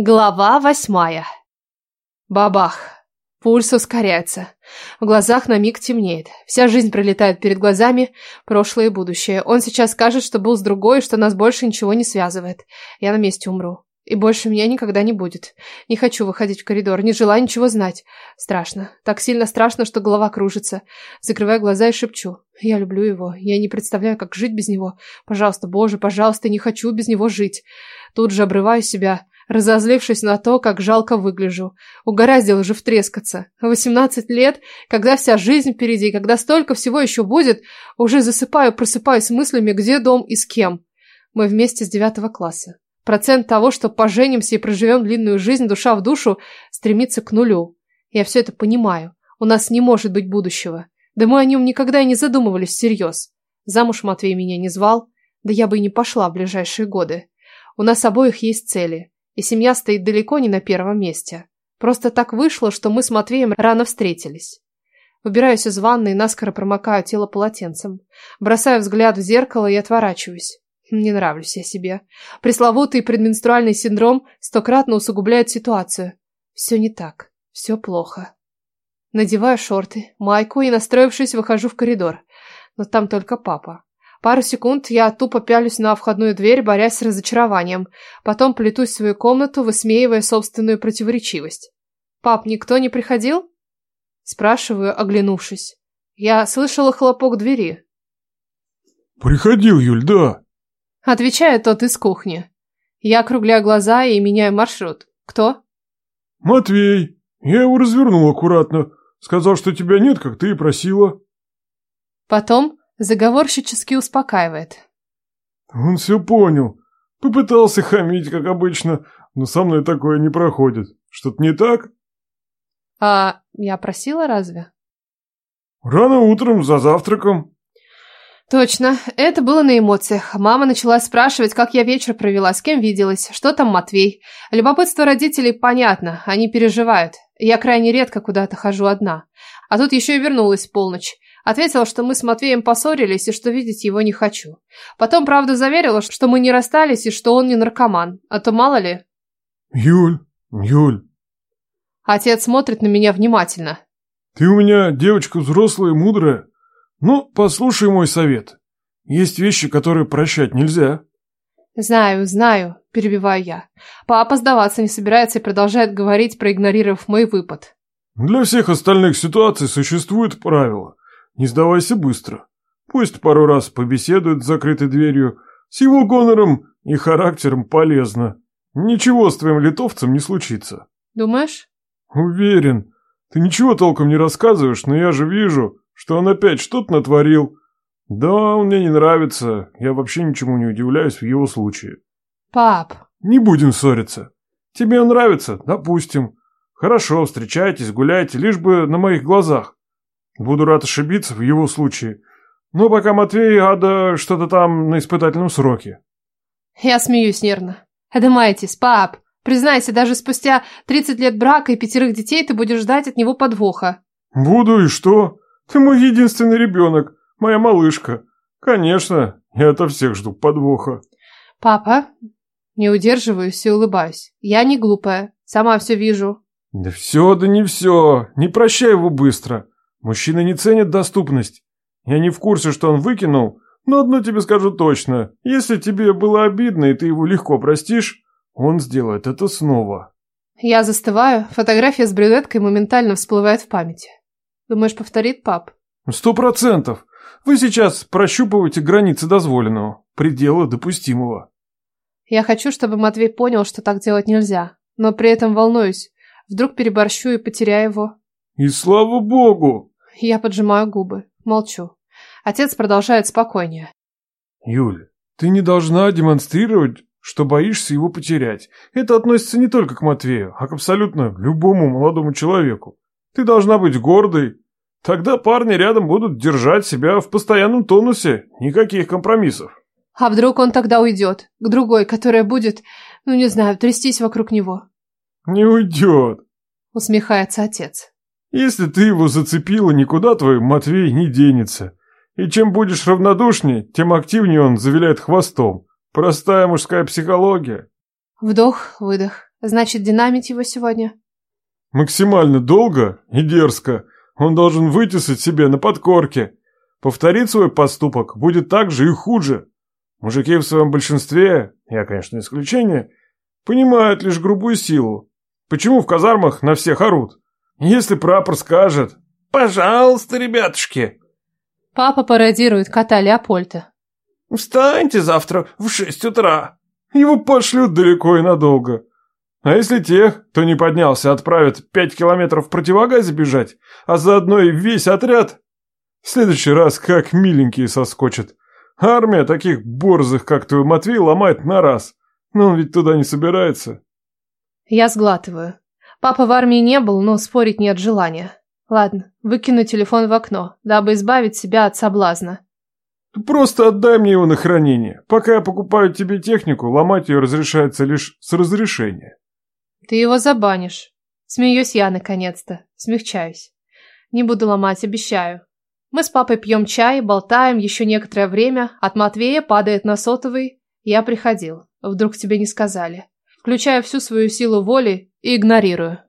Глава восьмая. Бабах. Пульс ускоряется. В глазах на миг темнеет. Вся жизнь пролетает перед глазами, прошлое и будущее. Он сейчас скажет, что был с другой, что нас больше ничего не связывает. Я на месте умру. И больше меня никогда не будет. Не хочу выходить в коридор, не желаю ничего знать. Страшно. Так сильно страшно, что голова кружится. Закрываю глаза и шепчу. Я люблю его. Я не представляю, как жить без него. Пожалуйста, Боже, пожалуйста, не хочу без него жить. Тут же обрываю себя, разозлившись на то, как жалко выгляжу. Угораздило же втрескаться. Восемнадцать лет, когда вся жизнь впереди, когда столько всего еще будет, уже засыпаю, просыпаюсь мыслями, где дом и с кем. Мы вместе с девятого класса. Процент того, что поженимся и проживем длинную жизнь душа в душу, стремится к нулю. Я все это понимаю. У нас не может быть будущего. Да мы о нем никогда и не задумывались всерьез. Замуж Матвей меня не звал, да я бы и не пошла в ближайшие годы. У нас обоих есть цели, и семья стоит далеко не на первом месте. Просто так вышло, что мы с Матвеем рано встретились. Выбираюсь из ванны и наскоро промокаю тело полотенцем. Бросаю взгляд в зеркало и отворачиваюсь. Не нравлюсь я себе. Пресловутый предменструальный синдром стократно усугубляет ситуацию. Все не так. Все плохо. Надеваю шорты, майку и, настроившись, выхожу в коридор. Но там только папа. Пару секунд я тупо пялюсь на входную дверь, борясь с разочарованием. Потом плетусь в свою комнату, высмеивая собственную противоречивость. «Пап, никто не приходил?» Спрашиваю, оглянувшись. Я слышала хлопок двери. «Приходил, Юль, да», Отвечает тот из кухни. Я округляю глаза и меняю маршрут. Кто? Матвей. Я его развернул аккуратно. Сказал, что тебя нет, как ты и просила. Потом заговорщически успокаивает. Он все понял. Попытался хамить, как обычно, но со мной такое не проходит. Что-то не так? А я просила разве? Рано утром, за завтраком. Точно, это было на эмоциях. Мама начала спрашивать, как я вечер провела, с кем виделась, что там Матвей. Любопытство родителей понятно, они переживают. Я крайне редко куда-то хожу одна. А тут еще и вернулась в полночь. Ответила, что мы с Матвеем поссорились и что видеть его не хочу. Потом, правда, заверила, что мы не расстались и что он не наркоман. А то мало ли... Юль, Юль... Отец смотрит на меня внимательно. Ты у меня девочка взрослая и мудрая. Ну, послушай мой совет. Есть вещи, которые прощать нельзя. Знаю, знаю, перебиваю я. Папа сдаваться не собирается и продолжает говорить, проигнорировав мой выпад. Для всех остальных ситуаций существует правило. Не сдавайся быстро. Пусть пару раз побеседует с закрытой дверью. С его гонором и характером полезно. Ничего с твоим литовцем не случится. Думаешь? Уверен. Ты ничего толком не рассказываешь, но я же вижу, что он опять что-то натворил. Да, он мне не нравится. Я вообще ничему не удивляюсь в его случае. Пап. Не будем ссориться. Тебе он нравится? Допустим. Хорошо, встречайтесь, гуляйте, лишь бы на моих глазах. Буду рад ошибиться в его случае. Но пока Матвей Ада что-то там на испытательном сроке. Я смеюсь нервно. Эдемайтис, пап. Признайся, даже спустя 30 лет брака и пятерых детей ты будешь ждать от него подвоха. Буду, и что? Ты мой единственный ребенок, моя малышка. Конечно, я ото всех жду подвоха. Папа, не удерживаюсь и улыбаюсь. Я не глупая, сама все вижу. Да все, да не все. Не прощай его быстро. Мужчины не ценят доступность. Я не в курсе, что он выкинул, но одно тебе скажу точно. Если тебе было обидно, и ты его легко простишь, он сделает это снова. Я застываю, фотография с брюнеткой моментально всплывает в памяти. Думаешь, повторит пап? Сто процентов. Вы сейчас прощупываете границы дозволенного, пределы допустимого. Я хочу, чтобы Матвей понял, что так делать нельзя, но при этом волнуюсь. Вдруг переборщу и потеряю его. И слава богу! Я поджимаю губы, молчу. Отец продолжает спокойнее. Юль, ты не должна демонстрировать, что боишься его потерять. Это относится не только к Матвею, а к абсолютно любому молодому человеку. Ты должна быть гордой. Тогда парни рядом будут держать себя в постоянном тонусе. Никаких компромиссов. А вдруг он тогда уйдет? К другой, которая будет, ну не знаю, трястись вокруг него. Не уйдет. Усмехается отец. Если ты его зацепила, никуда твой Матвей не денется. И чем будешь равнодушнее, тем активнее он завиляет хвостом. Простая мужская психология. Вдох, выдох. Значит, динамить его сегодня? Максимально долго и дерзко. Он должен вытесать себе на подкорке. Повторить свой поступок будет так же и хуже. Мужики в своем большинстве, я, конечно, исключение, понимают лишь грубую силу. Почему в казармах на всех орут? Если прапор скажет «Пожалуйста, ребятушки!» Папа пародирует кота Леопольда. «Встаньте завтра в шесть утра!» Его пошлют далеко и надолго. А если тех, кто не поднялся, отправят пять километров в противогазе бежать, а заодно и весь отряд? В следующий раз как миленькие соскочат. Армия таких борзых, как твой Матвей, ломает на раз. Но он ведь туда не собирается. Я сглатываю. Папа в армии не был, но спорить нет желания. Ладно, выкину телефон в окно, дабы избавить себя от соблазна. Просто отдай мне его на хранение. Пока я покупаю тебе технику, ломать ее разрешается лишь с разрешения. Ты его забанишь. Смеюсь я наконец-то. Смягчаюсь. Не буду ломать, обещаю. Мы с папой пьем чай, болтаем еще некоторое время. От Матвея падает на сотовый. Я приходил. Вдруг тебе не сказали. Включаю всю свою силу воли и игнорирую.